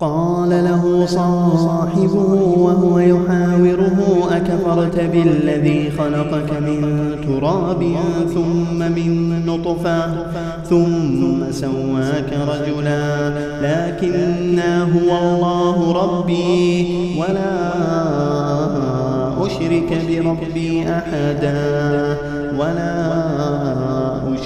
قال له صاحبه وهو يحاوره أكفرت بالذي خلقك من تراب ثم من نطفة ثم سواك رجلا. لكنا هو الله ربي ولا أشرك بربي أحدا.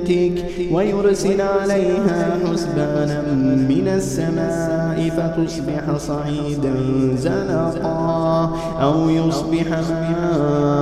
جنتك ويرسل عليها حسبانا من السماء فتصبح صعيدا زلقا أو يصبح ماؤها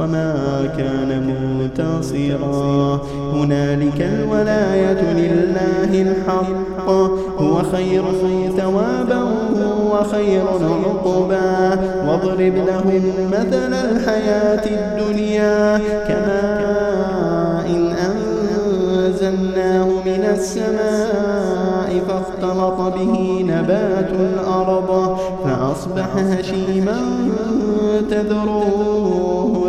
وما كان منتصرا هنالك الولاية لله الحق. هو خير ثوابا وخير عقبا. واضرب لهم مثل الحياة الدنيا كما إن أنزلناه من السماء فاختلط به نبات الأرض فأصبح هشيما تذروه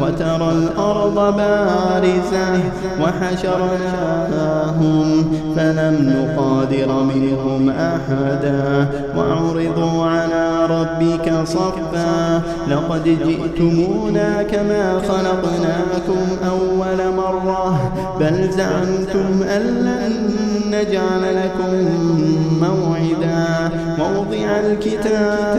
وترى الأرض بارزة وحشرناهم فلم نقادر منهم أحدا وعرضوا على ربك صفا لقد جئتمونا كما خلقناكم أول مرة بل زعمتم أن لن نجعل لكم موعدا موضع الكتاب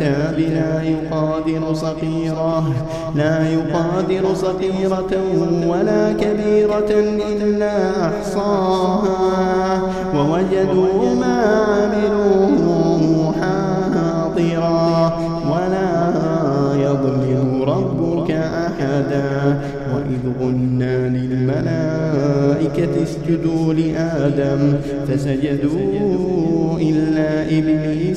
لا يقادر صغيرة لا يقادر صغيرة ولا كبيرة إلا أحصاها ووجدوا ما عملوا حاضرا ولا يظلم ربك أحدا. وإذ قلنا للملائكة اسجدوا لآدم فسجدوا إلا